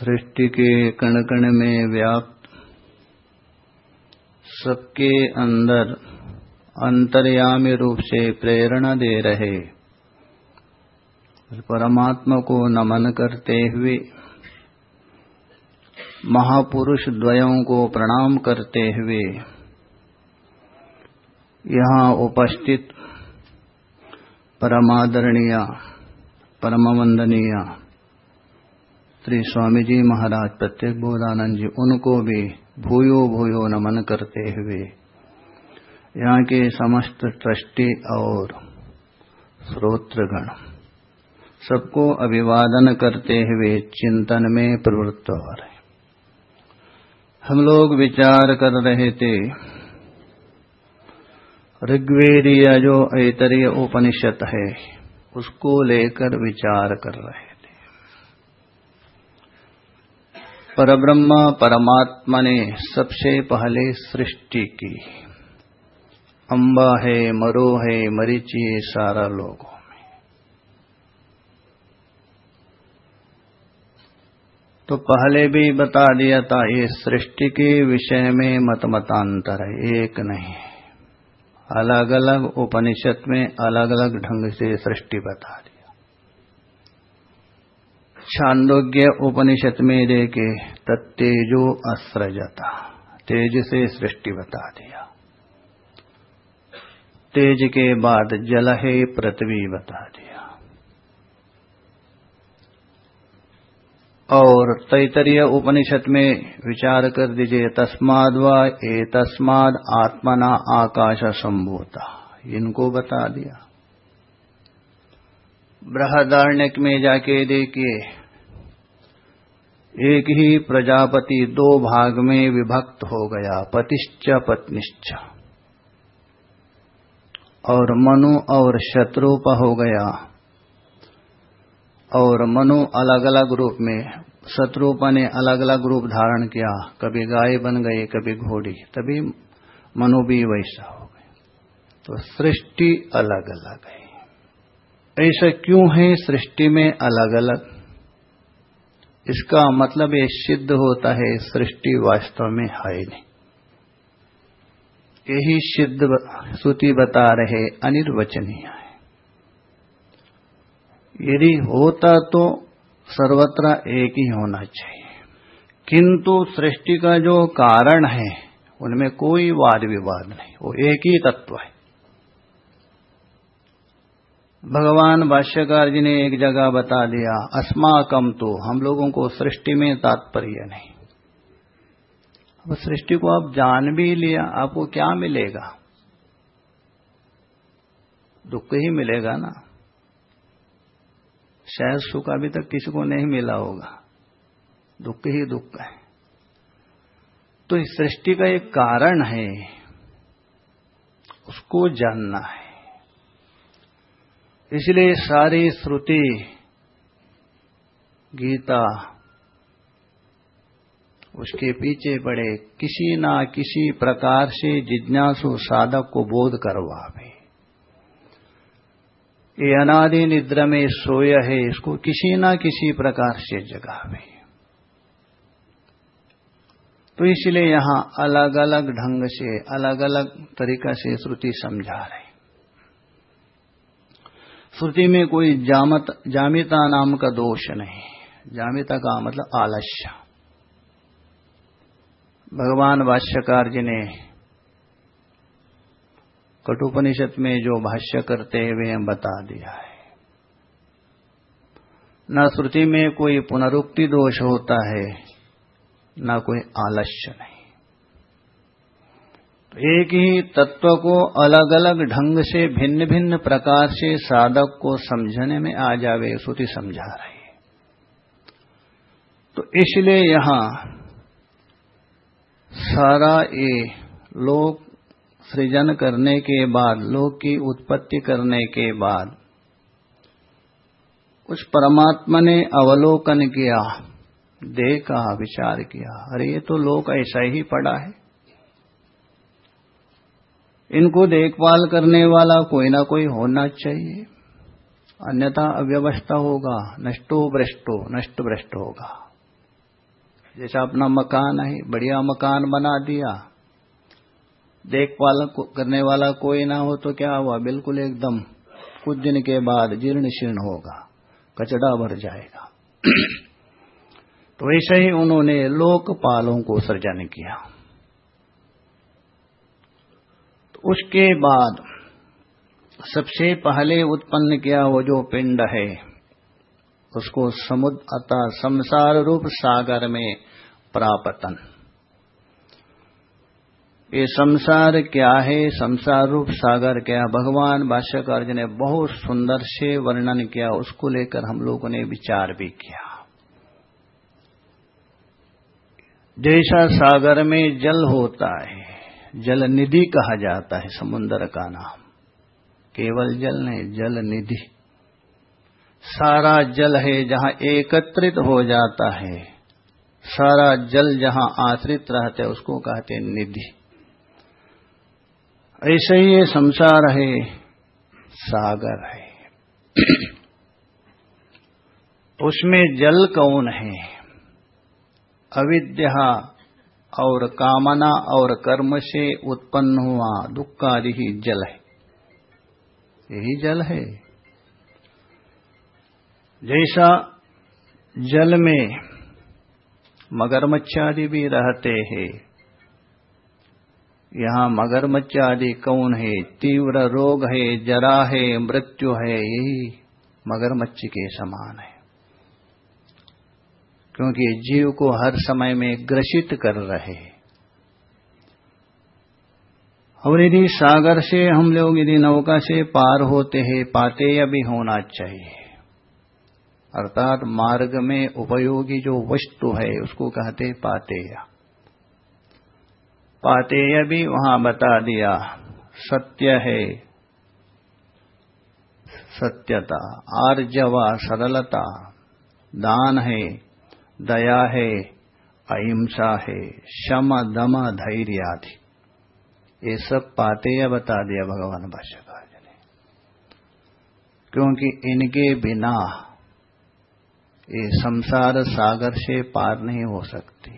सृष्टि के कण कण में व्याप्त सबके अंदर अंतर्यामी रूप से प्रेरणा दे रहे। परमात्मा को नमन करते हुए महापुरुष द्वयों को प्रणाम करते हुए यहाँ उपस्थित परमादरणीय परम वंदनीय श्री स्वामी जी महाराज प्रत्येक बोधानंद जी, उनको भी भूयो भूयो नमन करते हुए, यहाँ के समस्त ट्रस्टी और श्रोत्रगण सबको अभिवादन करते हुए चिंतन में प्रवृत्त हो रहे हम लोग विचार कर रहे थे, ऋग्वेदीय जो ऐतरीय उपनिषद है, उसको लेकर विचार कर रहे परब्रह्म परमात्मा ने सबसे पहले सृष्टि की। अंबा है, मरो है, मरीची है सारा लोगों में। तो पहले भी बता दिया था, ये सृष्टि के विषय में मत मतांतर है, एक नहीं। अलग अलग उपनिषद में अलग अलग ढंग से सृष्टि बता दी। छांदोग्य उपनिषद में देखे तत्तेजो असृजता तेज से सृष्टि बता दिया। तेज के बाद जल है, पृथ्वी बता दिया। और तैतरीय उपनिषद में विचार कर दीजिए, तस्माद व ए तस्माद आत्मना आकाश संभूता, इनको बता दिया। बृहदारण्यक में जाके देखिए। एक ही प्रजापति दो भाग में विभक्त हो गया, पतिश्च पत्निश्च। और मनु और शत्रुप हो गया। और मनु अलग अलग रूप में शत्रुप ने अलग अलग रूप धारण किया। कभी गाय बन गई, कभी घोड़ी, तभी मनु भी वैसा हो गए तो सृष्टि अलग अलग है। ऐसा क्यों है सृष्टि में अलग अलग इसका मतलब ये सिद्ध होता है, सृष्टि वास्तव में है नहीं। यही सिद्ध श्रुति बता रहे अनिर्वचनीय है। यदि होता तो सर्वत्र एक ही होना चाहिए। किंतु सृष्टि का जो कारण है, उनमें कोई वाद विवाद नहीं, वो एक ही तत्व है। भगवान भाष्यकार जी ने एक जगह बता दिया अस्माकम तो हम लोगों को सृष्टि में तात्पर्य नहीं। अब सृष्टि को आप जान भी लिया, आपको क्या मिलेगा? दुख ही मिलेगा ना। शायद सुख अभी तक किसी को नहीं मिला होगा। दुख ही दुख है। तो इस सृष्टि का एक कारण है, उसको जानना है। इसलिए सारी श्रुति, गीता, उसके पीछे पड़े किसी ना किसी प्रकार से जिज्ञासु साधक को बोध करवावे। ये अनादि निद्र में सोय है, इसको किसी ना किसी प्रकार से जगावे। तो इसलिए यहाँ अलग अलग ढंग से अलग अलग तरीका से श्रुति समझा रहे श्रुति में कोई जामत, जामिता नाम का दोष नहीं। जामिता का मतलब आलस्य। भगवान भाष्यकार जी ने कटुपनिषद में जो भाष्य करते हुए बता दिया है। न श्रुति में कोई पुनरुक्ति दोष होता है, न कोई आलस्य नहीं। एक ही तत्व को अलग अलग ढंग से भिन्न भिन्न प्रकार से साधक को समझने में आ जावे श्रुति समझा रही तो इसलिए यहाँ सारा ये लोक सृजन करने के बाद, लोक की उत्पत्ति करने के बाद उस परमात्मा ने अवलोकन किया, देखा, विचार किया। अरे, ये तो लोक ऐसा ही पड़ा है। इनको देखभाल करने वाला कोई ना कोई होना चाहिए। अन्यथा अव्यवस्था होगा, नष्टो भ्रष्टो, नष्ट भ्रष्ट होगा। जैसा अपना मकान है, बढ़िया मकान बना दिया। देखभाल करने वाला कोई ना हो तो क्या हुआ? बिल्कुल एकदम कुछ दिन के बाद जीर्ण शीर्ण होगा कचड़ा भर जाएगा। तो ऐसे ही उन्होंने लोकपालों को सृजन किया तो उसके बाद सबसे पहले उत्पन्न किया वो जो पिंड है, उसको समुद्र अतः संसार रूप सागर में प्रापतन। ये संसार क्या है? संसार रूप सागर क्या? भगवान भाष्यकार जी ने बहुत सुंदर से वर्णन किया, उसको लेकर हम लोगों ने विचार भी किया। जैसा सागर में जल होता है जल निधि कहा जाता है समुन्द्र का नाम। केवल जल नहीं जल निधि सारा जल है जहाँ एकत्रित हो जाता है। सारा जल जहाँ आश्रित रहता है, उसको कहते हैं निधि। ऐसे ही ये संसार है, सागर है। उसमें जल कौन है? अविद्या और कामना और कर्म से उत्पन्न हुआ दुख आदि ही जल है। यही जल है। जैसा जल में मगरमच्छ आदि भी रहते हैं, यहाँ मगरमच्छ आदि कौन है? तीव्र रोग है, जरा है, मृत्यु है, यही मगरमच्छ के समान है। क्योंकि जीव को हर समय में ग्रसित कर रहे और यदि सागर से हम लोग यदि नौका से पार होते हैं, पाते या भी होना चाहिए। अर्थात मार्ग में उपयोगी जो वस्तु है, उसको कहते पातेया। पातेय भी वहाँ बता दिया, सत्य है। सत्यता, आर्जवा, सरलता, दान है। दया है, अहिंसा है, शम, दम, धैर्य आदि। ये सब पाते या बता दिया भगवान भाष्यकार ने। क्योंकि इनके बिना ये संसार सागर से पार नहीं हो सकती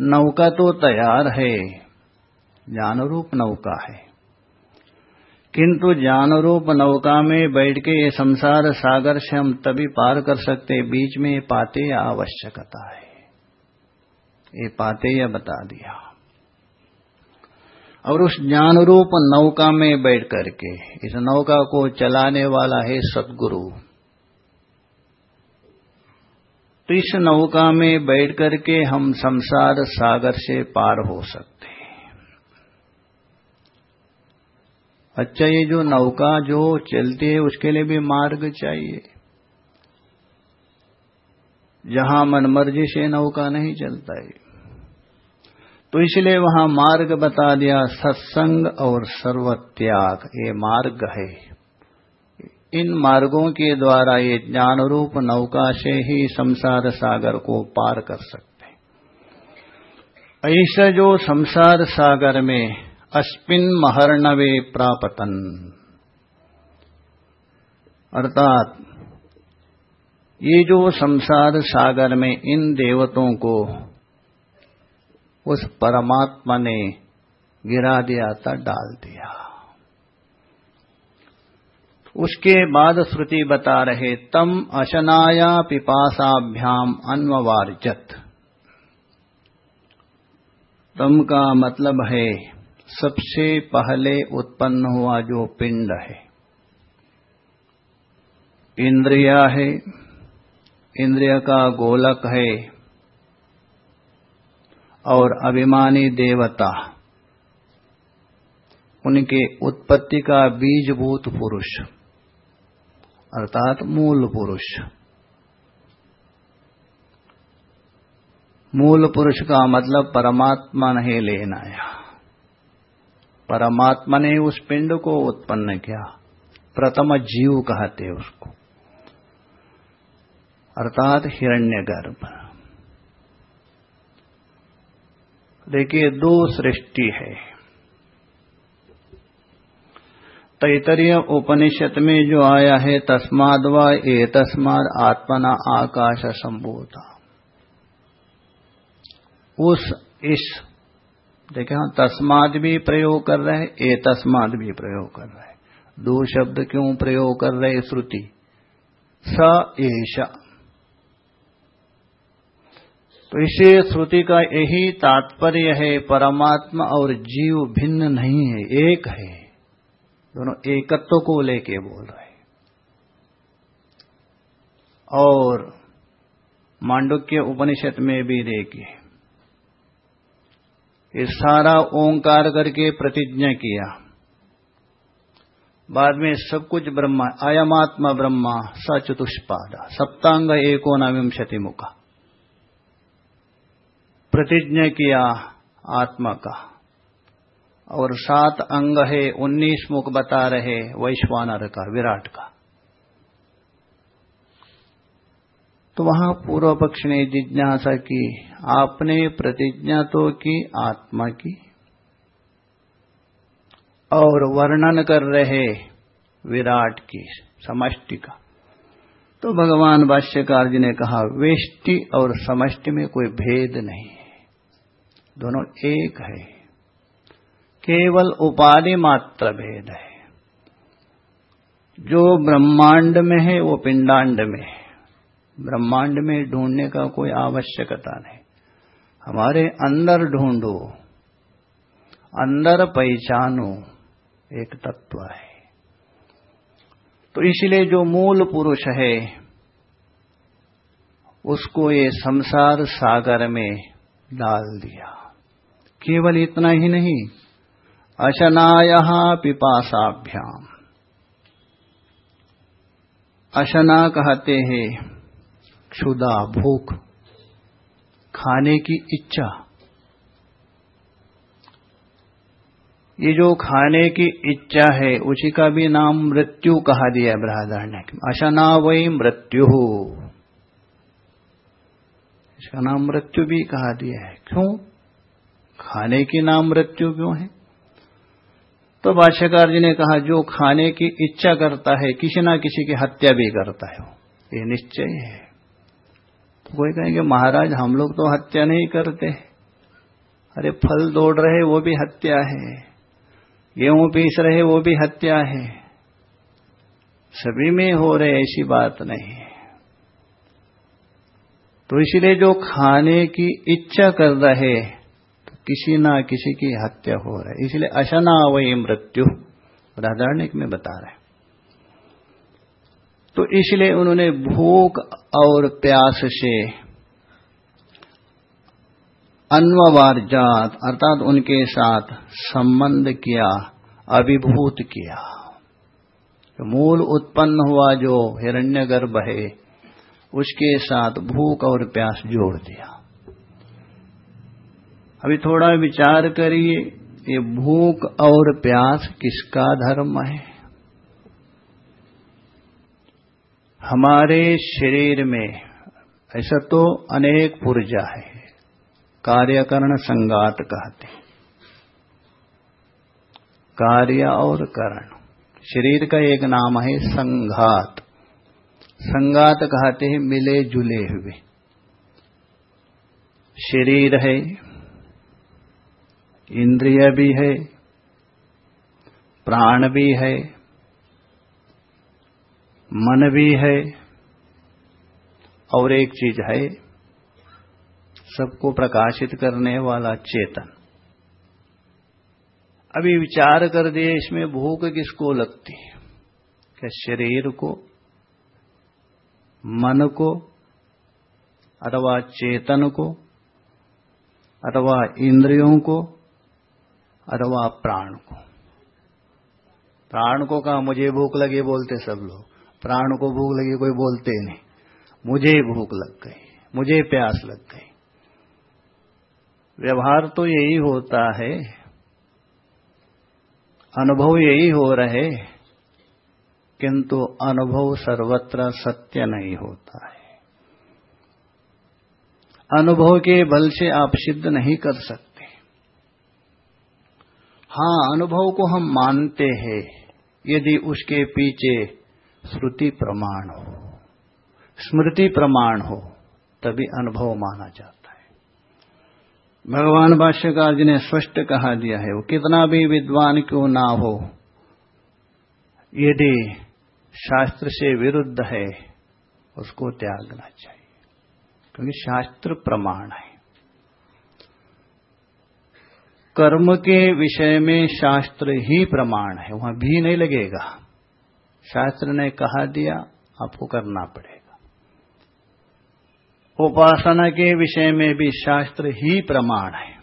नौका तो तैयार है ज्ञान रूप नौका है। किंतु ज्ञान रूप नौका में बैठ के ये संसार सागर से हम तभी पार कर सकते, बीच में पाते आवश्यकता है। ये पाते या बता दिया। और उस ज्ञान रूप नौका में बैठ करके, इस नौका को चलाने वाला है सदगुरु। तो इस नौका में बैठ करके हम संसार सागर से पार हो सकते हैं अच्छा ये जो नौका जो चलती है, उसके लिए भी मार्ग चाहिए। जहाँ मनमर्जी से नौका नहीं चलता है। तो इसलिए वहाँ मार्ग बता दिया, सत्संग और सर्वत्याग, ये मार्ग है। इन मार्गों के द्वारा ये ज्ञान रूप नौका से ही संसार सागर को पार कर सकते ऐसा जो संसार सागर में अस्मिन महर्णवे प्रापतन। अर्थात, ये जो संसार सागर में इन देवतों को उस परमात्मा ने गिरा दिया था, डाल दिया। उसके बाद श्रुति बता रहे, तम अशनाया पिपासाभ्याम अन्ववार्जत। तम का मतलब है सबसे पहले उत्पन्न हुआ जो पिंड है। इंद्रिया है, इंद्रिय का गोलक है, और अभिमानी देवता, उनके उत्पत्ति का बीजभूत पुरुष, अर्थात मूल पुरुष। मूल पुरुष का मतलब परमात्मा नहीं लेना है। परमात्मा ने उस पिंड को उत्पन्न किया। प्रथम जीव कहते उसको। अर्थात हिरण्य गर्भ देखिए, दो सृष्टि है। तैतरीय उपनिषद में जो आया है, तस्माद व ए तस्माद आत्मना आकाश संभूता। उस इस देखे हाँ तस्माद भी प्रयोग कर रहे हैं, ए तस्माद भी प्रयोग कर रहे हैं। दो शब्द क्यों प्रयोग कर रहे श्रुति? स एश तो इसे श्रुति का यही तात्पर्य है, परमात्मा और जीव भिन्न नहीं है, एक है। दोनों एकत्व को लेके बोल रहे और मांडुक्य उपनिषद में भी देखिए ये सारा ओंकार करके प्रतिज्ञा किया। बाद में सब कुछ ब्रह्मा अयमात्मा ब्रह्मा, सचतुष्पादा, सप्तांग एको नविंशति मुखा। प्रतिज्ञा किया आत्मा का। और सात अंग है, उन्नीस मुख बता रहे वैश्वानर का, विराट का। तो वहाँ पूर्व पक्ष ने जिज्ञासा की, आपने प्रतिज्ञा तो की, आत्मा की। और वर्णन कर रहे विराट की, समष्टि का। तो भगवान भाष्यकार जी ने कहा, वेष्टि और समष्टि में कोई भेद नहीं है। दोनों एक है। केवल उपाधि मात्र भेद है। जो ब्रह्मांड में है, वो पिंडांड में है। ब्रह्मांड में ढूँढने का कोई आवश्यकता नहीं। हमारे अंदर ढूंढो, अंदर पहचानो, एक तत्व है। तो इसलिए जो मूल पुरुष है, उसको ये संसार सागर में डाल दिया। केवल इतना ही नहीं अशनाया पिपासाभ्याम। अशना कहते हैं क्षुदा, भूख, खाने की इच्छा। ये जो खाने की इच्छा है, उसी का भी नाम मृत्यु कहा दिया बृहदार ने। अशना वही मृत्यु। इसका नाम मृत्यु भी कहा दिया है। क्यों? खाने की नाम मृत्यु क्यों है? तो भाष्यकार जी ने कहा, जो खाने की इच्छा करता है, किसी ना किसी की हत्या भी करता है। ये निश्चय है। कोई कहेंगे महाराज, हम लोग तो हत्या नहीं करते। अरे, फल दौड़ रहे, वो भी हत्या है। गेहूँ पीस रहे, वो भी हत्या है। सभी में हो रहे, ऐसी बात नहीं। तो इसलिए जो खाने की इच्छा कर रहे तो किसी ना किसी की हत्या हो रहा। इसलिए अशना वही मृत्यु। राधारणिक में बता रहे तो इसलिए उन्होंने भूख और प्यास से अन्ववार जात, अर्थात उनके साथ संबंध किया, अभिभूत किया। तो मूल उत्पन्न हुआ जो हिरण्यगर्भ है, उसके साथ भूख और प्यास जोड़ दिया। अभी थोड़ा विचार करिए, ये भूख और प्यास किसका धर्म है? हमारे शरीर में, ऐसा तो अनेक पुर्जा है, कार्यकरण संगात कहते हैं। कार्य और करण, शरीर का एक नाम है संघात। संगात कहते हैं मिले जुले हुए। शरीर है, इंद्रिय भी है, प्राण भी है मन भी है और एक चीज़ है, सबको प्रकाशित करने वाला चेतन। अभी विचार कर दिए, इसमें भूख किसको लगती? है क्या शरीर को? मन को? अथवा चेतन को? अथवा इंद्रियों को? अथवा प्राण को? प्राण को कहा, मुझे भूख लगी, बोलते सब लोग। प्राण को भूख लगी, कोई बोलते नहीं। मुझे भूख लग गई, मुझे प्यास लग गई। व्यवहार तो यही होता है, अनुभव यही हो रहे, किंतु अनुभव सर्वत्र सत्य नहीं होता है। अनुभव के बल से आप सिद्ध नहीं कर सकते। हाँ, अनुभव को हम मानते हैं, यदि उसके पीछे श्रुति प्रमाण हो। स्मृति प्रमाण हो, तभी अनुभव माना जाता है। भगवान भाष्यकार जी ने स्पष्ट कहा दिया है, वो कितना भी विद्वान क्यों ना हो, यदि शास्त्र से विरुद्ध है, उसको त्यागना चाहिए। क्योंकि शास्त्र प्रमाण है। कर्म के विषय में शास्त्र ही प्रमाण है, वहाँ भी नहीं लगेगा। शास्त्र ने कहा दिया, आपको करना पड़ेगा। उपासना के विषय में भी शास्त्र ही प्रमाण है।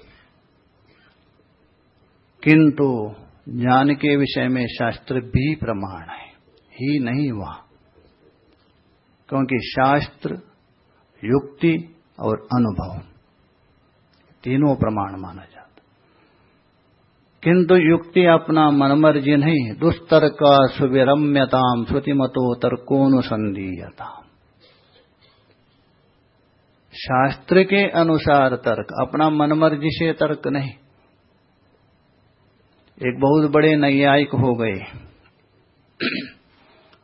किंतु ज्ञान के विषय में शास्त्र भी प्रमाण है। ही नहीं हुआ। क्योंकि शास्त्र, युक्ति और अनुभव, तीनों प्रमाण माना किंतु युक्ति अपना मनमर्जी नहीं, दुस्तर्क सुविरम्यताम श्रुतिमतो तर्कोनुसंधीयता शास्त्र के अनुसार तर्क, अपना मनमर्जी से तर्क नहीं। एक बहुत बड़े नैयायिक हो गए।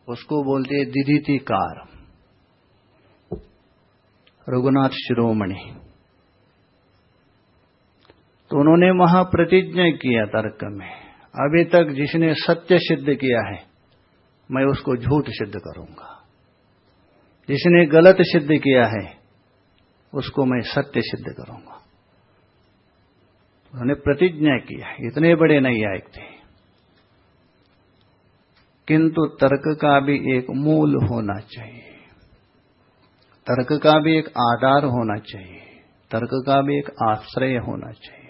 उसको बोलते दिदितिकार। रघुनाथ शिरोमणि। तो उन्होंने वहाँ प्रतिज्ञा किया तर्क में। अभी तक जिसने सत्य सिद्ध किया है, मैं उसको झूठ सिद्ध करूँगा। जिसने गलत सिद्ध किया है, उसको मैं सत्य सिद्ध करूँगा। उन्होंने प्रतिज्ञा किया इतने बड़े न्यायिक थे। किंतु तर्क का भी एक मूल होना चाहिए। तर्क का भी एक आधार होना चाहिए। तर्क का भी एक आश्रय होना चाहिए।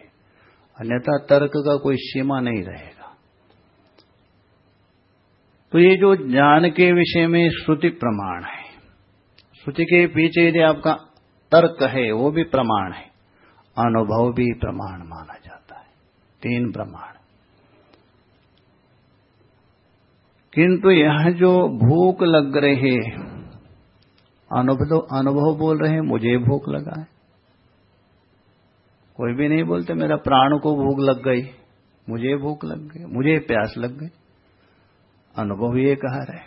अन्यथा तर्क का कोई सीमा नहीं रहेगा। तो ये जो ज्ञान के विषय में श्रुति प्रमाण है, श्रुति के पीछे यदि आपका तर्क है, वो भी प्रमाण है। अनुभव भी प्रमाण माना जाता है। तीन प्रमाण। किंतु यह जो भूख लग रहे अनुभव अनुभव बोल रहे हैं, मुझे भूख लगा है। कोई भी नहीं बोलते, मेरा प्राण को भूख लग गई, मुझे भूख लग गई, मुझे प्यास लग गई। अनुभव ये कहा रहे।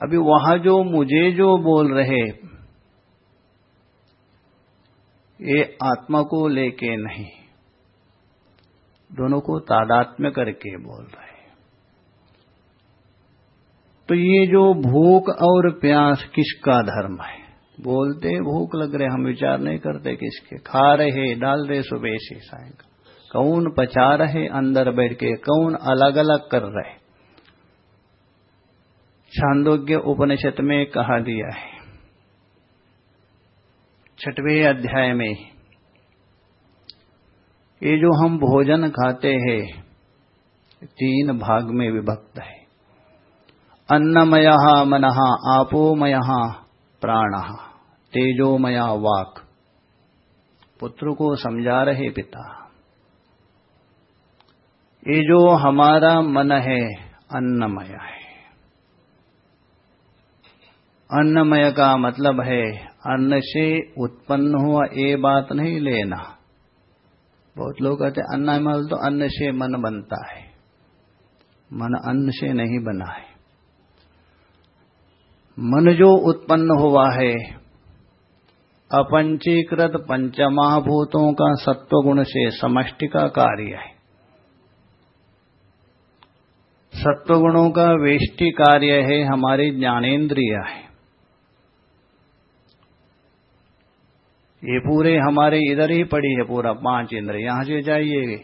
अभी वहाँ जो मुझे जो बोल रहे, ये आत्मा को लेके नहीं, दोनों को तादात्म्य करके बोल रहे। तो ये जो भूख और प्यास किसका धर्म है? बोलते, भूख लग रहे, हम विचार नहीं करते किसके। खा रहे, डाल रहे सुबह से सायंकाल। कौन पचा रहे अंदर बैठ के, कौन अलग अलग कर रहे। छांदोग्य उपनिषद में कहा दिया है। छठवें अध्याय में, ये जो हम भोजन खाते हैं, तीन भाग में विभक्त है। अन्नमय मन, आपोमय प्राण। तेजोमया वाक। पुत्र को समझा रहे पिता। ये जो हमारा मन है, अन्नमय है। अन्नमय का मतलब है, अन्न से उत्पन्न हुआ ये बात नहीं लेना। बहुत लोग कहते अन्नमय तो अन्न से मन बनता है। मन अन्न से नहीं बना है। मन जो उत्पन्न हुआ है अपंचीकृत पंचमहाभूतों का सत्वगुण से समष्टि का कार्य है। सत्वगुणों का वेष्टि कार्य है, हमारे ज्ञानेन्द्रिय है। ये पूरे हमारे इधर ही पड़ी है, पूरा पाँच इंद्र यहाँ से जाइए,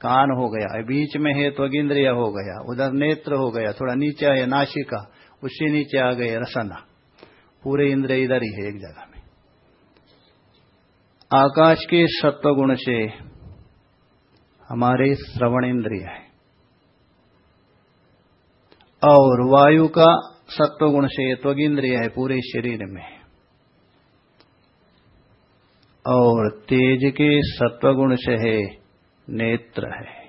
कान हो गया बीच में है तो इंद्रिय हो गया, उधर नेत्र हो गया, थोड़ा नीचे है नाशिका उससे नीचे आ गए रसना। पूरे इंद्र इधर ही है, एक जगह। आकाश के सत्व गुण से हमारे श्रवण इंद्रिय है। और वायु का सत्व गुण से त्वगिंद्रिय है पूरे शरीर में। और तेज के सत्वगुण से है नेत्र है।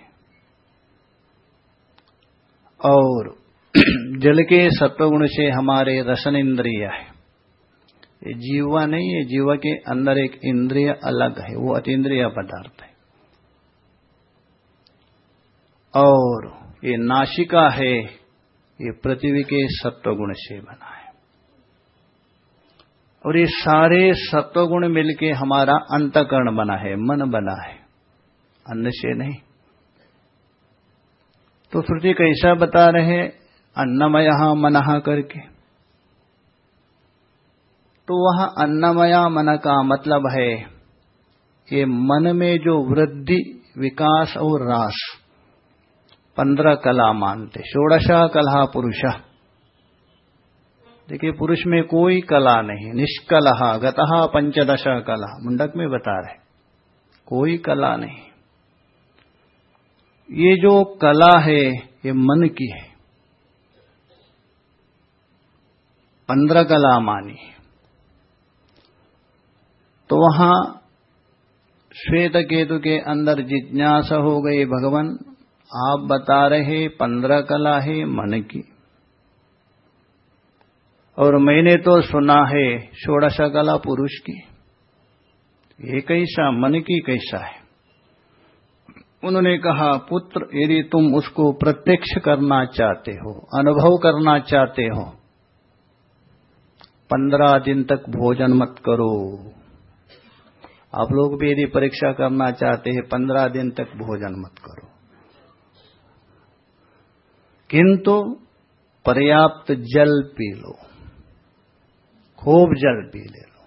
और जल के सत्वगुण से हमारे रसन इंद्रिय है। ये जीवा नहीं है, जीवा के अंदर एक इंद्रिय अलग है, वो अतीन्द्रिय पदार्थ है। और ये नाशिका है, ये पृथ्वी के सत्वगुण से बना है। और ये सारे सत्वगुण मिलके हमारा अंतकरण बना है, मन बना है अन्न से नहीं। तो श्रुति कैसा बता रहे अन्नमय मनहा करके। तो वह अन्नमया मन का मतलब है कि मन में जो वृद्धि, विकास और रास, पंद्रह कला मानते, षोड़शा कला पुरुष। देखिए, पुरुष में कोई कला नहीं, निष्कलहा गतहा पंचदश कला, मुंडक में बता रहे कोई कला नहीं। ये जो कला है, ये मन की है। पंद्रह कला मानी। तो वहाँ श्वेत केतु के अंदर जिज्ञासा हो गई, भगवान, आप बता रहे पंद्रह कला है मन की। और मैंने तो सुना है षोड़श कला पुरुष की। ये कैसा, मन की कैसा है? उन्होंने कहा, पुत्र, यदि तुम उसको प्रत्यक्ष करना चाहते हो, अनुभव करना चाहते हो, पंद्रह दिन तक भोजन मत करो। आप लोग भी यदि परीक्षा करना चाहते हैं, पंद्रह दिन तक भोजन मत करो। किंतु पर्याप्त जल पी लो। खूब जल पी ले लो।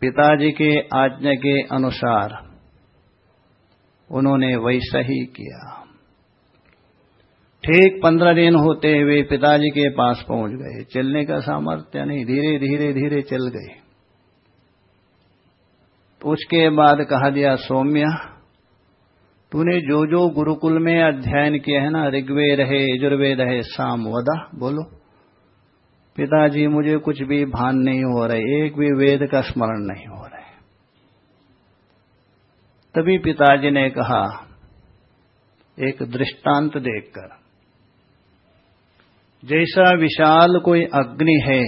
पिताजी के आज्ञा के अनुसार उन्होंने वैसा ही किया। ठीक पंद्रह दिन होते हुए पिताजी के पास पहुँच गए। चलने का सामर्थ्य नहीं धीरे धीरे धीरे चल गए। तो उसके बाद कहा दिया, सौम्य, तूने जो जो गुरुकुल में अध्ययन किया है ना, ऋग्वेद है, यजुर्वेद है, साम वदा, बोलो। पिताजी, मुझे कुछ भी भान नहीं हो रहा है, एक भी वेद का स्मरण नहीं हो रहा है। तभी पिताजी ने कहा, एक दृष्टांत देखकर, जैसा विशाल कोई अग्नि है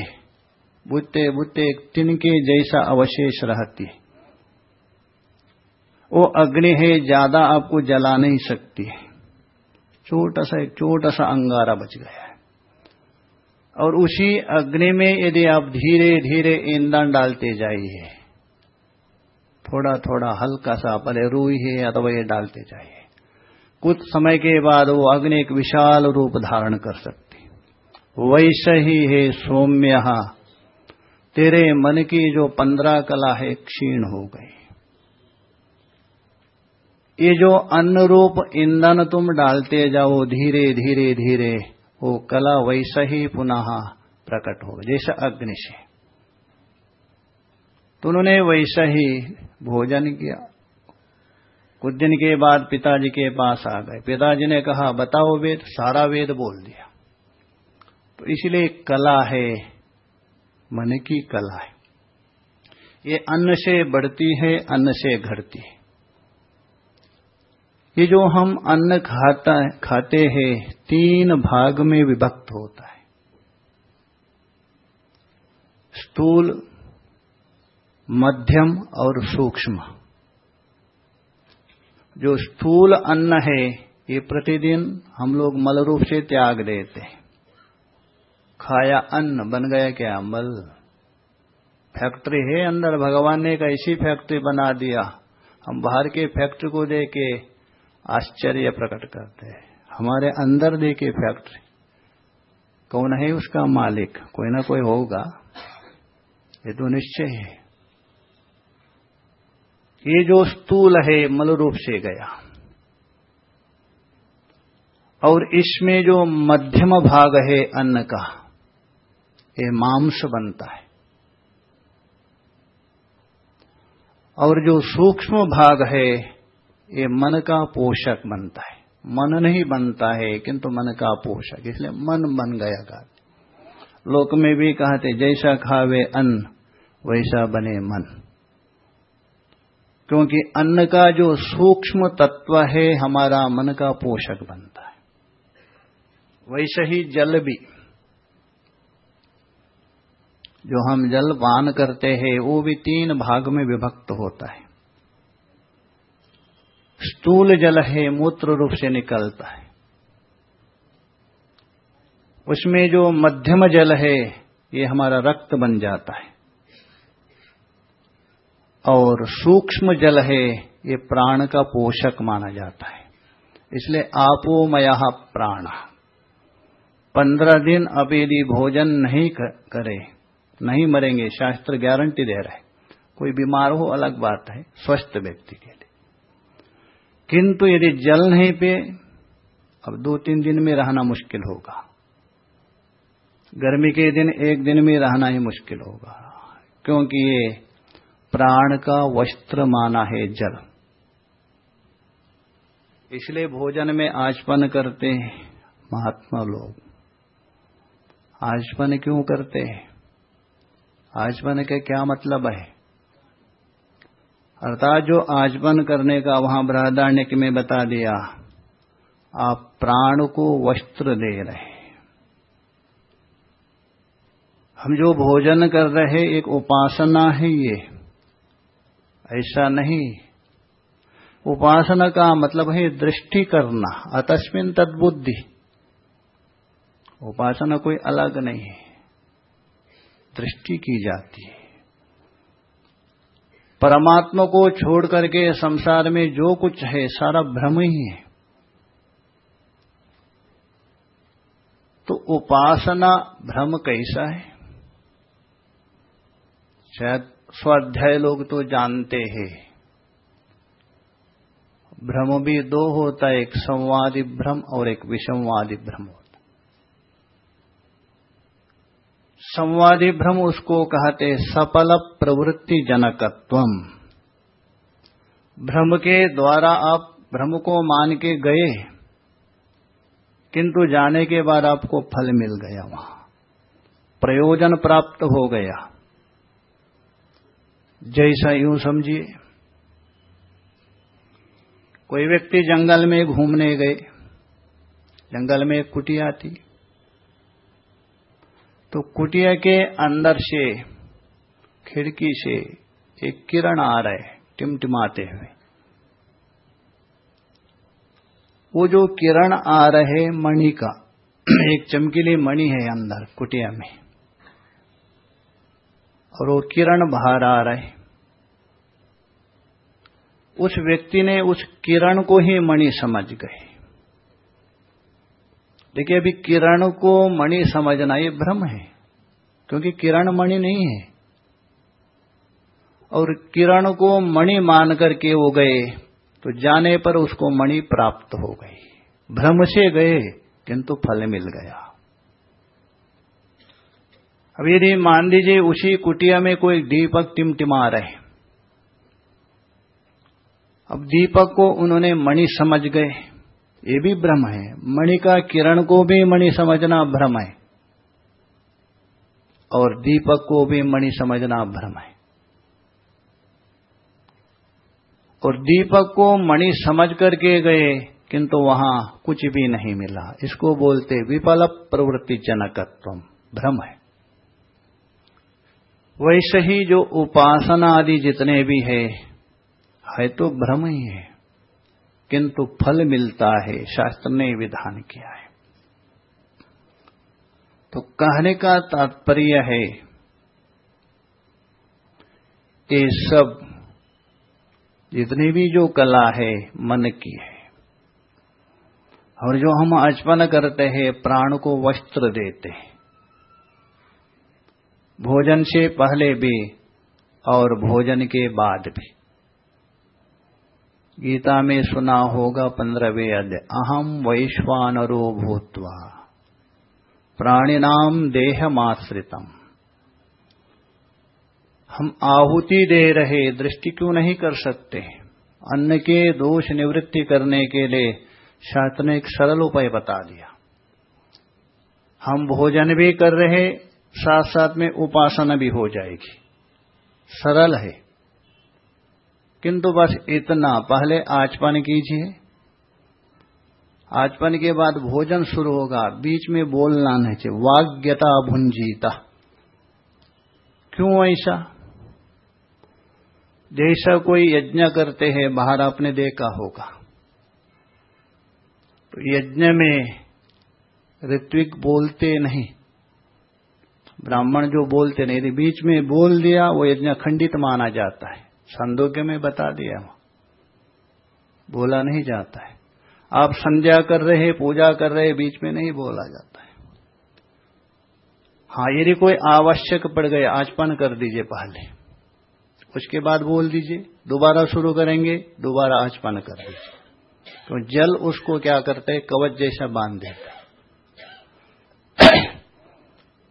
बुते बुते एक तिनके जैसा अवशेष रहती है। वो अग्नि है, ज़्यादा आपको जला नहीं सकती है। छोटा सा एक छोटा सा अंगारा बच गया है। और उसी अग्नि में यदि आप धीरे धीरे ईंधन डालते जाइए थोड़ा थोड़ा हल्का सा पहले रूई है अथवा ये डालते जाइए। कुछ समय के बाद वो अग्नि एक विशाल रूप धारण कर सकती वैसे ही है सौम्य। तेरे मन की जो पंद्रह कला है, क्षीण हो गई। ये जो अन्न रूप ईंधन तुम डालते जाओ, धीरे धीरे धीरे, वो कला वैसा ही पुनः प्रकट हो, जैसे अग्नि से। तो उन्होंने वैसा ही भोजन किया। कुछ दिन के बाद पिताजी के पास आ गए। पिताजी ने कहा, बताओ वेद, सारा वेद बोल दिया। तो इसलिए कला है, मन की कला है। ये अन्न से बढ़ती है, अन्न से घटती है। ये जो हम अन्न खाता, खाते हैं, तीन भाग में विभक्त होता है। स्थूल, मध्यम और सूक्ष्म। जो स्थूल अन्न है, ये प्रतिदिन हम लोग मल रूप से त्याग देते हैं। खाया अन्न बन गया क्या? मल। फैक्ट्री है अंदर, भगवान ने एक ऐसी फैक्ट्री बना दिया। हम बाहर के फैक्ट्री को देके आश्चर्य प्रकट करते हैं। हमारे अंदर देखे फैक्ट्री कौन है उसका मालिक? कोई ना कोई होगा। ये तो निश्चय है। ये जो स्थूल है, मल रूप से गया। और इसमें जो मध्यम भाग है अन्न का, ये मांस बनता है। और जो सूक्ष्म भाग है ये मन का पोषक बनता है। मन नहीं बनता है, किंतु मन का पोषक। इसलिए मन बन गया का। लोक में भी कहते, जैसा खावे अन्न, वैसा बने मन। क्योंकि अन्न का जो सूक्ष्म तत्व है, हमारा मन का पोषक बनता है। वैसे ही जल भी। जो हम जल पान करते हैं, वो भी तीन भाग में विभक्त होता है। स्थूल जल है, मूत्र रूप से निकलता है। उसमें जो मध्यम जल है, ये हमारा रक्त बन जाता है। और सूक्ष्म जल है, ये प्राण का पोषक माना जाता है। इसलिए आपोमय प्राण। पंद्रह दिन अब यदि भोजन नहीं करे, नहीं मरेंगे, शास्त्र गारंटी दे रहे कोई बीमार हो, अलग बात है, स्वस्थ व्यक्ति के किंतु यदि जल नहीं पे, अब दो तीन दिन में रहना मुश्किल होगा। गर्मी के दिन एक दिन में रहना ही मुश्किल होगा, क्योंकि ये प्राण का वस्त्र माना है जल। इसलिए भोजन में आचपन करते हैं महात्मा लोग। आचपन क्यों करते हैं? आचपन का क्या मतलब है? अर्थात जो आजमन करने का वहाँ बृहदारण्य में बता दिया, आप प्राण को वस्त्र दे रहे हम जो भोजन कर रहे, एक उपासना है ये। ऐसा नहीं। उपासना का मतलब है दृष्टि करना, अतस्मिन तद्बुद्धि। उपासना कोई अलग नहीं है। दृष्टि की जाती है। परमात्मा को छोड़ करके संसार में जो कुछ है, सारा भ्रम ही है। तो उपासना भ्रम कैसा है? शायद स्वाध्याय लोग तो जानते हैं। भ्रम भी दो होता है, एक संवादी भ्रम और एक विषमवादी भ्रम होता संवादी भ्रम उसको कहते सफल प्रवृत्ति जनकत्व भ्रम के द्वारा आप भ्रम को मान के गए, किंतु जाने के बाद आपको फल मिल गया वहाँ। प्रयोजन प्राप्त हो गया। जैसा यूँ समझिए। कोई व्यक्ति जंगल में घूमने गए, जंगल में एक कुटिया थी तो कुटिया के अंदर से, खिड़की से एक किरण आ रहे, टिमटिमाते हुए। वो जो किरण आ रहे मणि का, एक चमकीली मणि है अंदर, कुटिया में। और वो किरण बाहर आ रहे। उस व्यक्ति ने उस किरण को ही मणि समझ गए। देखिए, अभी किरण को मणि समझना ये भ्रम है, क्योंकि किरण मणि नहीं है। और किरण को मणि मान करके वो गए तो जाने पर उसको मणि प्राप्त हो गई। भ्रम से गए, किंतु फल मिल गया। अब यदि मान लीजिए, उसी कुटिया में कोई दीपक टिमटिमा रहे। अब दीपक को उन्होंने मणि समझ गए। ये भी भ्रम है। मणि का किरण को भी मणि समझना भ्रम है। और दीपक को भी मणि समझना भ्रम है। और दीपक को मणि समझ करके गए, किंतु वहाँ कुछ भी नहीं मिला। इसको बोलते विपल प्रवृत्ति जनकत्व भ्रम है। वैसे ही जो उपासना आदि जितने भी है है तो भ्रम ही है। किंतु फल मिलता है, शास्त्र ने विधान किया है। तो कहने का तात्पर्य है, ये सब जितनी भी जो कला है, मन की है। और जो हम अर्पण करते हैं, प्राण को वस्त्र देते हैं। भोजन से पहले भी और भोजन के बाद भी। गीता में सुना होगा पंद्रहवें अध्याय। अहम वैश्वानरो भूतवा प्राणिनाम देहमाश्रितम। हम आहुति दे रहे, दृष्टि क्यों नहीं कर सकते? अन्न के दोष निवृत्ति करने के लिए शास्त्र ने एक सरल उपाय बता दिया। हम भोजन भी कर रहे साथ साथ में उपासना भी हो जाएगी। सरल है। किंतु बस इतना, पहले आचपन कीजिए। आचपन के बाद भोजन शुरू होगा, बीच में बोलना नहीं चाहिए। वाग्यता भुंजीता। क्यों ऐसा? जैसा कोई यज्ञ करते हैं, बाहर आपने देखा होगा। तो यज्ञ में ऋत्विक बोलते नहीं। ब्राह्मण जो बोलते नहीं, यदि बीच में बोल दिया, वो यज्ञ खंडित माना जाता है। संदोग्य में बता दिया। बोला नहीं जाता है। आप संध्या कर रहे पूजा कर रहे बीच में नहीं बोला जाता है। हाँ यदि कोई आवश्यक पड़ गए आचपन कर दीजिए पहले। उसके बाद बोल दीजिए, दोबारा शुरू करेंगे, दोबारा आचपन कर दीजिए। तो जल उसको क्या करते हैं, कवच जैसा बाँध देता है।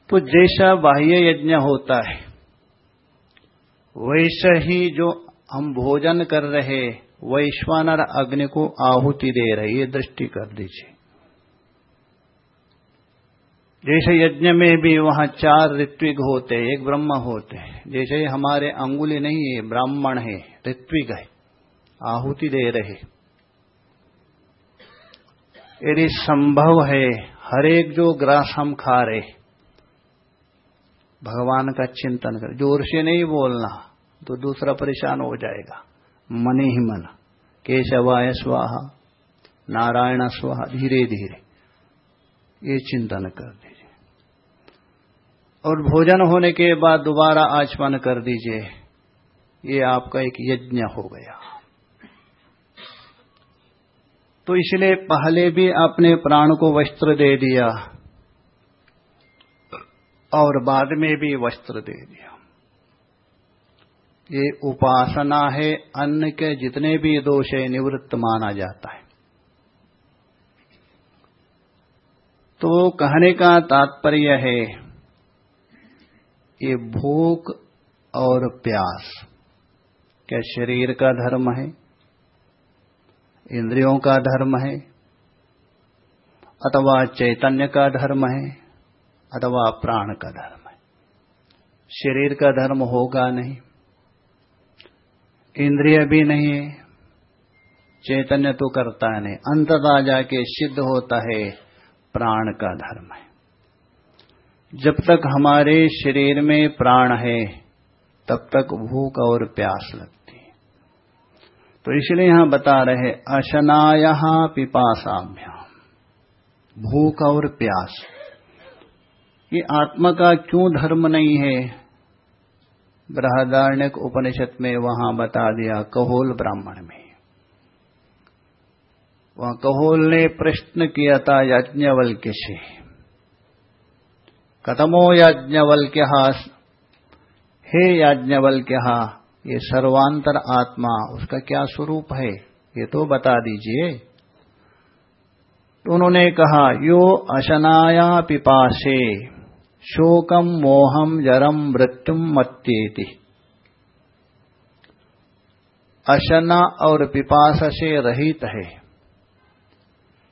तो जैसा बाह्य यज्ञ होता है वैसा ही जो हम भोजन कर रहे, वैश्वानर अग्नि को आहुति दे रहे, ये दृष्टि कर दीजिए। जैसे यज्ञ में भी वहाँ चार ऋत्विक होते, एक ब्रह्म होते, जैसे हमारे अंगुली नहीं है, ब्राह्मण है, ऋत्विक है, आहुति दे रहे। यदि संभव है, हरेक जो ग्रास हम खा रहे भगवान का चिंतन कर, ज़ोर से नहीं बोलना तो दूसरा परेशान हो जाएगा। मन ही मन। केशवाय स्वाहा, नारायण स्वाहा, धीरे धीरे। ये चिंतन कर दीजिए। और भोजन होने के बाद दोबारा आचमन कर दीजिए। ये आपका एक यज्ञ हो गया। तो इसलिए पहले भी आपने प्राण को वस्त्र दे दिया। और बाद में भी वस्त्र दे दिया। ये उपासना है, अन्न के जितने भी दोष है निवृत्त माना जाता है। तो कहने का तात्पर्य है, ये भूख और प्यास क्या शरीर का धर्म है, इंद्रियों का धर्म है, अथवा चैतन्य का धर्म है अथवा प्राण का धर्म है। शरीर का धर्म होगा नहीं, इंद्रिय भी नहीं, चैतन्य तो करता है नहीं, अंततः जाके सिद्ध होता है प्राण का धर्म है। जब तक हमारे शरीर में प्राण है, तब तक भूख और प्यास लगती है। तो इसलिए यहाँ बता रहे, अशनाया पिपासाभ्याम भूख और प्यास। कि आत्मा का क्यों धर्म नहीं है? बृहदारण्यक उपनिषद में वहाँ बता दिया कहोल ब्राह्मण में। वहाँ कहोल ने प्रश्न किया था याज्ञवल्क्य से कथमो याज्ञवल्क्य हे याज्ञवल्क्य ये सर्वांतर आत्मा, उसका क्या स्वरूप है? ये तो बता दीजिए। तो उन्होंने कहा, यो अशनाया पिपाशे शोकम मोहम जरम मृत्युम मत्येति। अशना और पिपास से रहित है।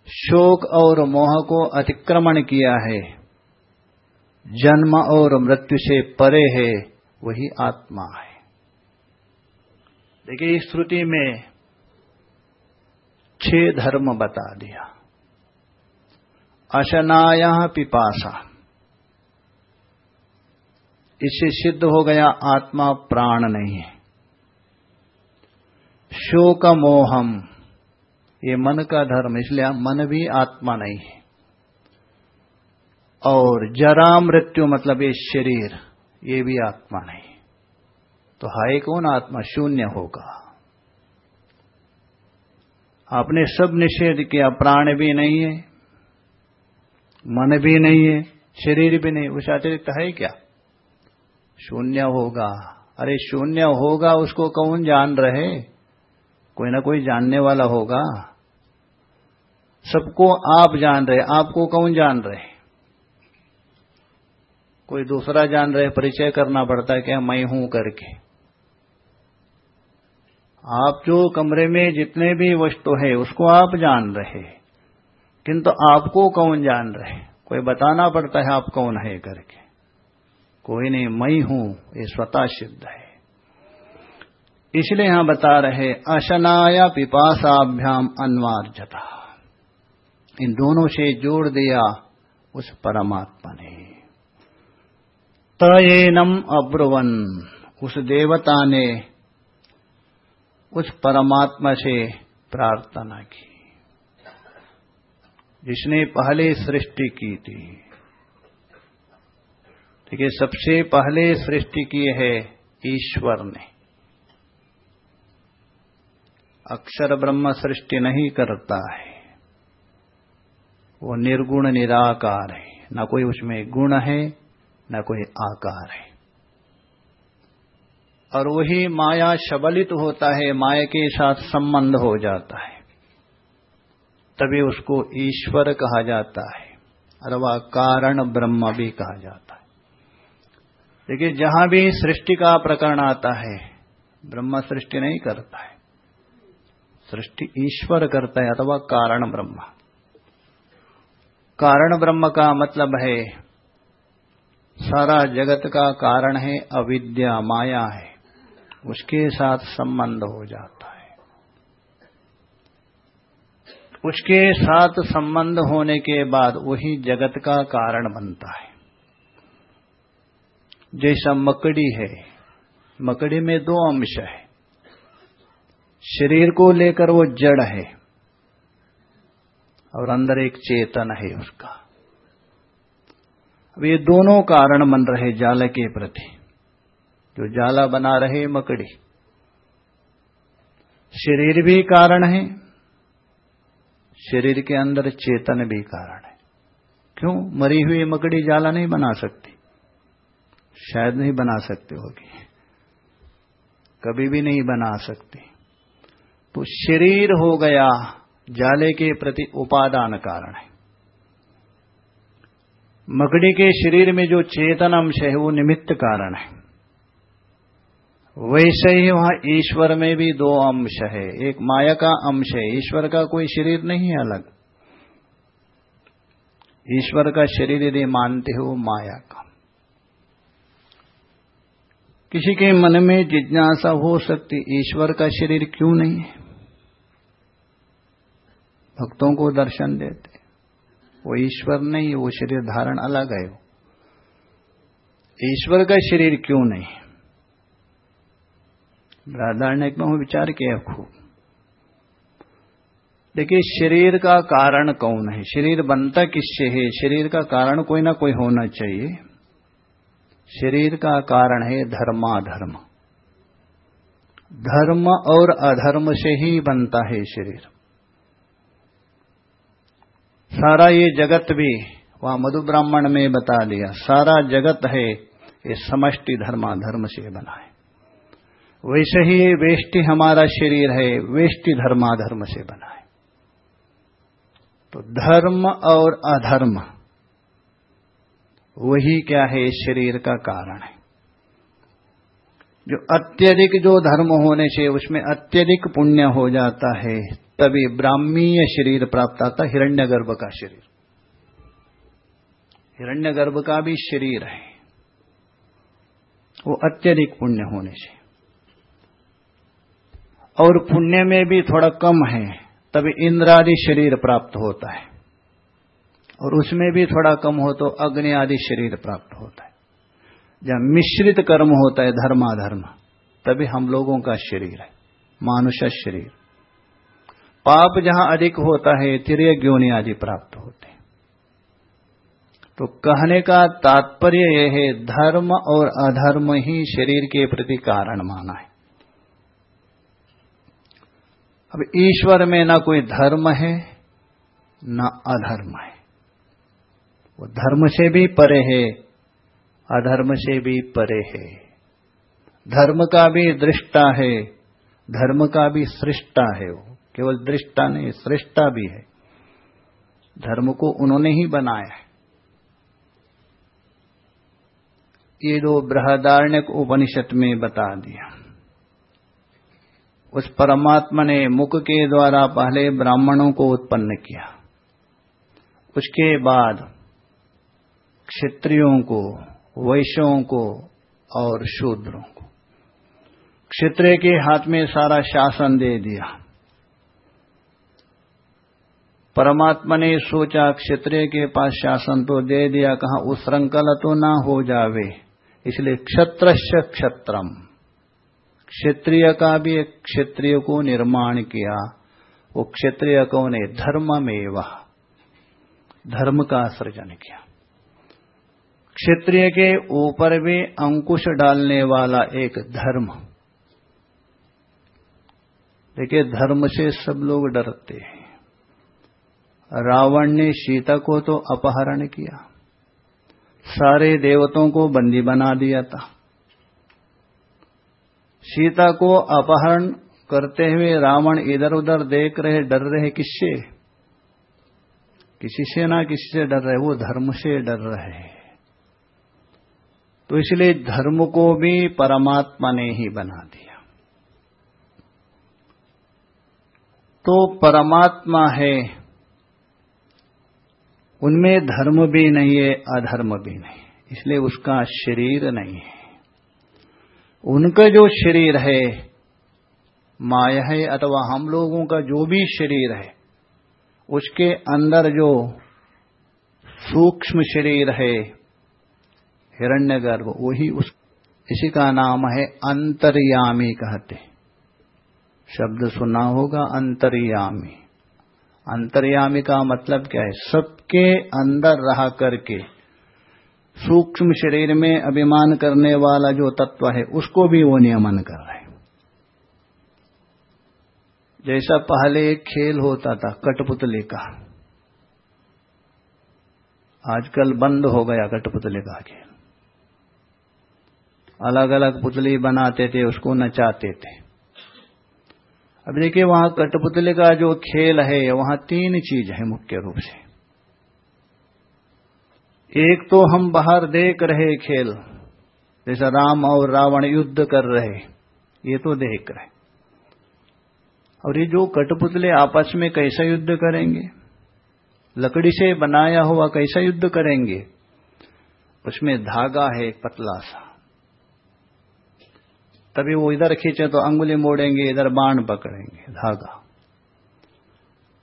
शोक और मोह को अतिक्रमण किया है। जन्म और मृत्यु से परे है, वही आत्मा है। देखिए, इस श्रुति में छह धर्म बता दिया। अशनाया पिपासा। इससे सिद्ध हो गया आत्मा प्राण नहीं है। शोक मोहम ये मन का धर्म, इसलिए मन भी आत्मा नहीं है। और जरा मृत्यु मतलब ये शरीर, ये भी आत्मा नहीं तो हाय कौन आत्मा? शून्य होगा। आपने सब निषेध किया, प्राण भी नहीं है, मन भी नहीं है, शरीर भी नहीं उस अतिरिक्त है क्या? शून्य होगा। अरे शून्य होगा, उसको कौन जान रहे? कोई ना कोई जानने वाला होगा। सबको आप जान रहे, आपको कौन जान रहे? कोई दूसरा जान रहे, परिचय करना पड़ता है क्या, मैं हूँ करके? आप जो कमरे में जितने भी वस्तु है, उसको आप जान रहे। किंतु आपको कौन जान रहे? कोई बताना पड़ता है आप कौन है करके। कोई नहीं, मैं हूँ, ये स्वतः सिद्ध है। इसलिए यहाँ बता रहे, अशनाया पिपासाभ्याम अन्वार्जता। इन दोनों से जोड़ दिया उस परमात्मा ने। तयनम अब्रुवन, उस देवता ने उस परमात्मा से प्रार्थना की, जिसने पहले सृष्टि की थी। देखिए, सबसे पहले सृष्टि की है ईश्वर ने। अक्षर ब्रह्म सृष्टि नहीं करता है। वो निर्गुण निराकार है। न कोई उसमें गुण है, न कोई आकार है। और वही माया शबलित होता है, माया के साथ संबंध हो जाता है। तभी उसको ईश्वर कहा जाता है अथवा कारण ब्रह्म भी कहा जाता है। देखिए, जहाँ भी सृष्टि का प्रकरण आता है, ब्रह्म सृष्टि नहीं करता है। सृष्टि ईश्वर करता है अथवा कारण ब्रह्म। कारण ब्रह्म का मतलब है, सारा जगत का कारण है अविद्या, माया है। उसके साथ संबंध हो जाता है। उसके साथ संबंध होने के बाद वही जगत का कारण बनता है। जैसा मकड़ी है। मकड़ी में दो अंश है। शरीर को लेकर वो जड़ है और अंदर एक चेतन है उसका। अब ये दोनों कारण बन रहे जाल के प्रति। जो जाला बना रहे मकड़ी। शरीर भी कारण है, शरीर के अंदर चेतन भी कारण है। क्यों? मरी हुई मकड़ी जाला नहीं बना सकती। शायद नहीं बना सकते होगी। कभी भी नहीं बना सकती। तो शरीर हो गया, जाले के प्रति उपादान कारण है। मकड़ी के शरीर में जो चेतन अंश है, वो निमित्त कारण है। वैसे ही वहाँ ईश्वर में भी दो अंश है। एक माया का अंश है, ईश्वर का कोई शरीर नहीं है अलग। ईश्वर का शरीर यदि मानते हो, माया का। किसी के मन में जिज्ञासा हो सकती, ईश्वर का शरीर क्यों नहीं? है भक्तों को दर्शन देते। वो ईश्वर नहीं, वो शरीर धारण अलग है ईश्वर का शरीर क्यों नहीं? ने में विचार किया खूब। देखिए, शरीर का कारण कौन है? शरीर बनता किससे है? शरीर का कारण कोई ना कोई होना चाहिए। शरीर का कारण है धर्माधर्म। धर्म और अधर्म से ही बनता है शरीर। सारा ये जगत भी, वहाँ मधु ब्राह्मण में बता दिया, सारा जगत है, ये समष्टि धर्मा धर्म से बना है। वैसे ही ये वेष्टि हमारा शरीर है, वेष्टि धर्माधर्म से बना है। तो धर्म और अधर्म वही क्या है इस शरीर का कारण है। जो अत्यधिक जो धर्म होने से उसमें अत्यधिक पुण्य हो जाता है, तभी ब्राह्मीय शरीर प्राप्त आता हिरण्य गर्भ का शरीर। हिरण्य गर्भ का भी शरीर है। वो अत्यधिक पुण्य होने से। और पुण्य में भी थोड़ा कम है, तभी इंद्रादि शरीर प्राप्त होता है। और उसमें भी थोड़ा कम हो तो अग्नि आदि शरीर प्राप्त होता है। जब मिश्रित कर्म होता है, धर्माधर्म, तभी हम लोगों का शरीर है, मानुष शरीर। पाप जहाँ अधिक होता है तिरय ज्ञोनि आदि प्राप्त होते हैं। तो कहने का तात्पर्य यह है, धर्म और अधर्म ही शरीर के प्रति कारण माना है। अब ईश्वर में ना कोई धर्म है, न अधर्म है। वो धर्म से भी परे है, अधर्म से भी परे है। धर्म का भी दृष्टा है, धर्म का भी सृष्टा है वो। केवल दृष्टा नहीं, सृष्टा भी है। धर्म को उन्होंने ही बनाया है। ये दो बृहदारण्य उपनिषद में बता दिया। उस परमात्मा ने मुख के द्वारा पहले ब्राह्मणों को उत्पन्न किया। उसके बाद क्षत्रियों को, वैश्यों को और शूद्रों को। क्षत्रिय के हाथ में सारा शासन दे दिया। परमात्मा ने सोचा, क्षत्रिय के पास शासन तो दे दिया, कहा उश्रृंखल तो ना हो जावे, इसलिए क्षत्र क्षत्रम। क्षेत्रीय का भी एक क्षेत्रीय को निर्माण किया, वो क्षेत्रीय को ने धर्म में वह धर्म का सृजन किया। क्षत्रिय के ऊपर भी अंकुश डालने वाला एक धर्म। देखिए, धर्म से सब लोग डरते हैं। रावण ने सीता को तो अपहरण किया। सारे देवतों को बंदी बना दिया था। सीता को अपहरण करते हुए रावण इधर उधर देख रहे, डर रहे किससे? किसी से ना किसी से डर रहे, वो धर्म से डर रहे तो इसलिए धर्म को भी परमात्मा ने ही बना दिया। तो परमात्मा है, उनमें धर्म भी नहीं है, अधर्म भी नहीं। इसलिए उसका शरीर नहीं है। उनका जो शरीर है, माया है अथवा हम लोगों का जो भी शरीर है, उसके अंदर जो सूक्ष्म शरीर है हिरण्यगर्भ, वही उस, इसी का नाम है अंतर्यामी कहते शब्द सुना होगा अंतर्यामी। अंतर्यामी का मतलब क्या है? सबके अंदर रहा करके, सूक्ष्म शरीर में अभिमान करने वाला जो तत्व है, उसको भी वो नियमन कर रहे हैं। जैसा पहले एक खेल होता था, कठपुतले का, आजकल बंद हो गया कठपुतले का खेल। अलग अलग पुतली बनाते थे, उसको नचाते थे। अब देखिए, वहाँ कठपुतले का जो खेल है, वहाँ तीन चीज़ है मुख्य रूप से। एक तो हम बाहर देख रहे खेल, जैसा राम और रावण युद्ध कर रहे, ये तो देख रहे। और ये जो कठपुतले आपस में कैसा युद्ध करेंगे, लकड़ी से बनाया हुआ कैसा युद्ध करेंगे, उसमें धागा है, पतला सा। तभी वो इधर खींचे तो अंगुली मोड़ेंगे, इधर बाण पकड़ेंगे, धागा।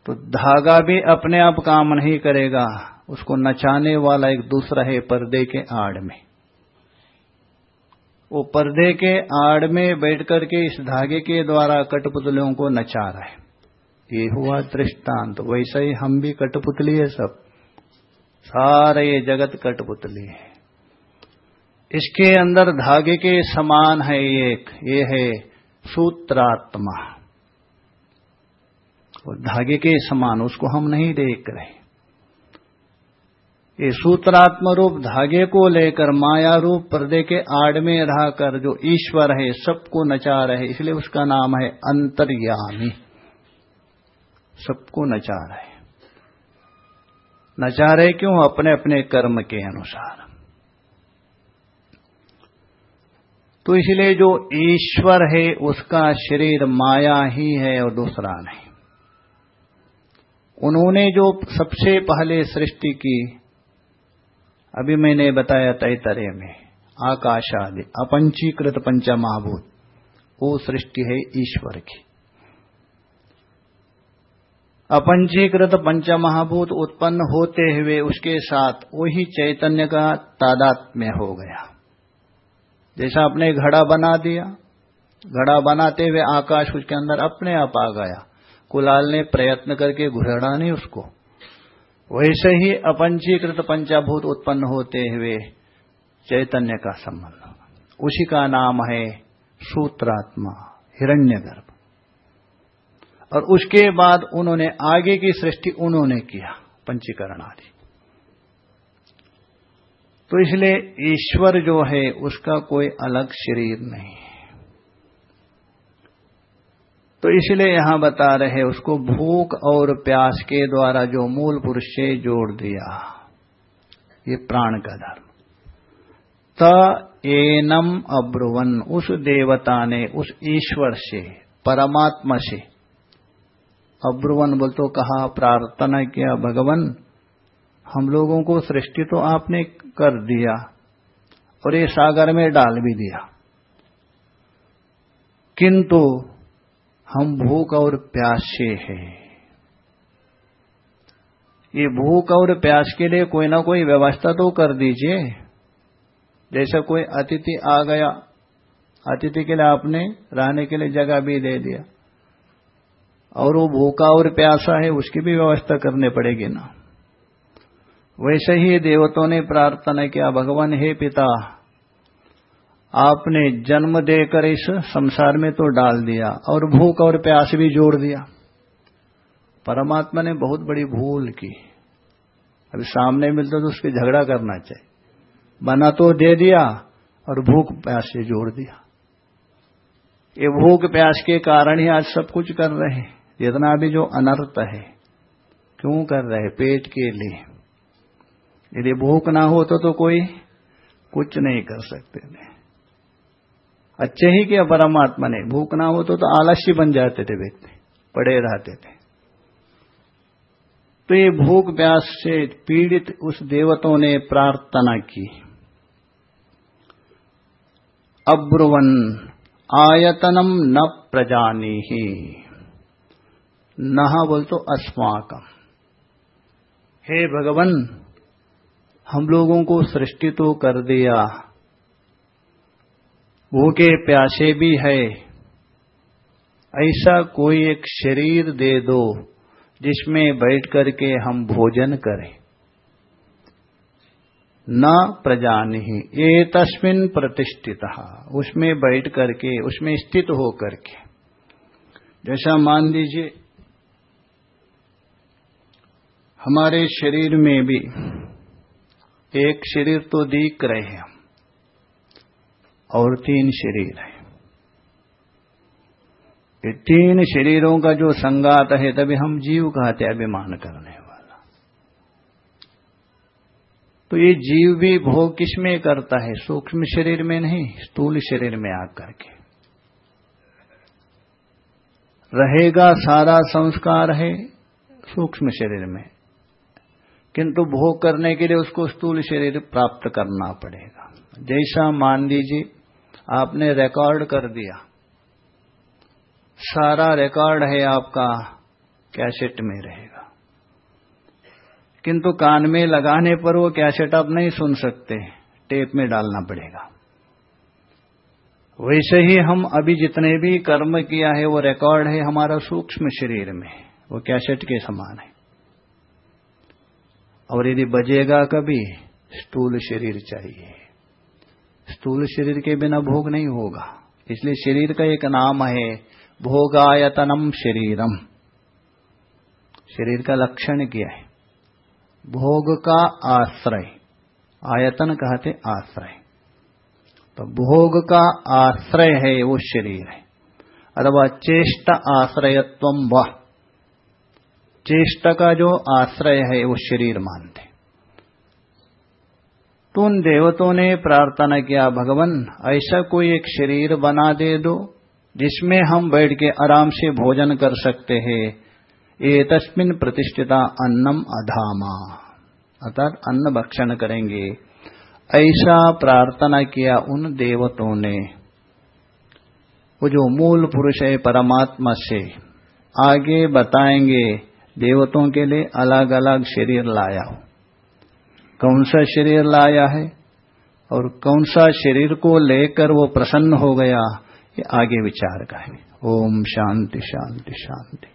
तो धागा भी अपने आप काम नहीं करेगा, उसको नचाने वाला एक दूसरा है पर्दे के आड़ में। वो पर्दे के आड़ में बैठ करके इस धागे के द्वारा कठपुतलियों को नचा रहा है। ये हुआ दृष्टांत तो वैसे ही हम भी कठपुतली है सब। सारे जगत कठपुतली है। इसके अंदर धागे के समान है एक, ये है सूत्रात्मा। और धागे के समान, उसको हम नहीं देख रहे। ये सूत्रात्म रूप धागे को लेकर, माया रूप पर्दे के आड़ में रहकर, जो ईश्वर है, सबको नचा रहे। इसलिए उसका नाम है अंतर्यामी। सबको नचा रहे। नचा रहे क्यों? अपने अपने कर्म के अनुसार। तो इसलिए जो ईश्वर है, उसका शरीर माया ही है और दूसरा नहीं। उन्होंने जो सबसे पहले सृष्टि की, अभी मैंने बताया तैतरे में आकाश आदि अपंचीकृत पंचा महाभूत वो सृष्टि है ईश्वर की। अपंचीकृत पंच महाभूत उत्पन्न होते हुए उसके साथ वही चैतन्य का तादात्म्य हो गया। जैसा आपने घड़ा बना दिया, घड़ा बनाते हुए आकाश उसके अंदर अपने आप आ गया। कुलाल ने प्रयत्न करके घुरड़ा नहीं उसको। वैसे ही अपंचीकृत पंचाभूत उत्पन्न होते हुए चैतन्य का संबंध। उसी का नाम है सूत्रात्मा, हिरण्यगर्भ। और उसके बाद उन्होंने आगे की सृष्टि उन्होंने किया, पंचीकरण आदि। तो इसलिए ईश्वर जो है, उसका कोई अलग शरीर नहीं तो इसलिए यहाँ बता रहे, उसको भूख और प्यास के द्वारा जो मूल पुरुष से जोड़ दिया, ये प्राण का धर्म। त एनम अब्रुवन, उस देवता ने, उस ईश्वर से, परमात्मा से, अब्रुवन बोल तो कहा, प्रार्थना किया, भगवान हम लोगों को सृष्टि तो आपने कर दिया और ये सागर में डाल भी दिया। किंतु हम भूख और प्यासे हैं। ये भूख और प्यास के लिए कोई ना कोई व्यवस्था तो कर दीजिए। जैसे कोई अतिथि आ गया, अतिथि के लिए आपने रहने के लिए जगह भी दे दिया। और वो भूखा और प्यासा है, उसकी भी व्यवस्था करनी पड़ेगी ना। वैसे ही देवतों ने प्रार्थना किया, भगवान, हे पिता, आपने जन्म देकर इस संसार में तो डाल दिया और भूख और प्यास भी जोड़ दिया। परमात्मा ने बहुत बड़ी भूल की। अभी सामने मिलते तो उसके झगड़ा करना चाहिए। बना तो दे दिया और भूख प्यास से जोड़ दिया। ये भूख प्यास के कारण ही आज सब कुछ कर रहे हैं। जितना भी जो अनर्थ है, क्यों कर रहे पेट के लिए। यदि भूख ना हो तो, तो कोई कुछ नहीं कर सकते। थे अच्छे ही किया परमात्मा ने। भूख ना हो तो, तो आलस्य बन जाते थे व्यक्ति पड़े रहते थे। तो ये भूख प्यास से पीड़ित उस देवतों ने प्रार्थना की। अब्रुवन आयतनम न प्रजानी ही नहा बोल तो अस्माकम हे भगवान हम लोगों को सृष्टि तो कर दिया। भूखे प्यासे भी है। ऐसा कोई एक शरीर दे दो, जिसमें बैठ करके हम भोजन करें। न प्रजान ही ये तस्मिन प्रतिष्ठित। उसमें बैठ करके, उसमें स्थित हो करके। जैसा मान लीजिए, हमारे शरीर में भी एक शरीर तो दिख रहे हैं और तीन शरीर है। ये तीन शरीरों का जो संगात है, तभी हम जीव कहते अभिमान करने वाला। तो ये जीव भी भोग किसमें करता है? सूक्ष्म शरीर में नहीं, स्थूल शरीर में आकर के। रहेगा सारा संस्कार है सूक्ष्म शरीर में। किंतु भोग करने के लिए उसको स्थूल शरीर प्राप्त करना पड़ेगा। जैसा मान लीजिए, आपने रिकॉर्ड कर दिया। सारा रिकॉर्ड है आपका कैसेट में रहेगा। किंतु कान में लगाने पर वो कैसेट आप नहीं सुन सकते टेप में डालना पड़ेगा। वैसे ही हम अभी जितने भी कर्म किया है, वो रिकॉर्ड है हमारा सूक्ष्म शरीर में, वो कैसेट के समान है। और यदि बजेगा कभी, स्थूल शरीर चाहिए। स्थूल शरीर के बिना भोग नहीं होगा। इसलिए शरीर का एक नाम है, भोगायतनम शरीरम। शरीर का लक्षण क्या है? भोग का आश्रय। आयतन कहते आश्रय। तो भोग का आश्रय है, वो शरीर है। अथवा चेष्ट आश्रयत्व वह चेष्ट का जो आश्रय है, वो शरीर मानते। तो उन देवतों ने प्रार्थना किया, भगवान, ऐसा कोई एक शरीर बना दे दो, जिसमें हम बैठ के आराम से भोजन कर सकते हैं। ये तस्मिन प्रतिष्ठिता अन्नम अधामा। अर्थात अन्न भक्षण करेंगे। ऐसा प्रार्थना किया उन देवतों ने। वो जो मूल पुरुष है, परमात्मा से, आगे बताएँगे देवतों के लिए अलग अलग शरीर लाया हो। कौन सा शरीर लाया है और कौन सा शरीर को लेकर वो प्रसन्न हो गया, ये आगे विचार का है। ओम शांति शांति शांति।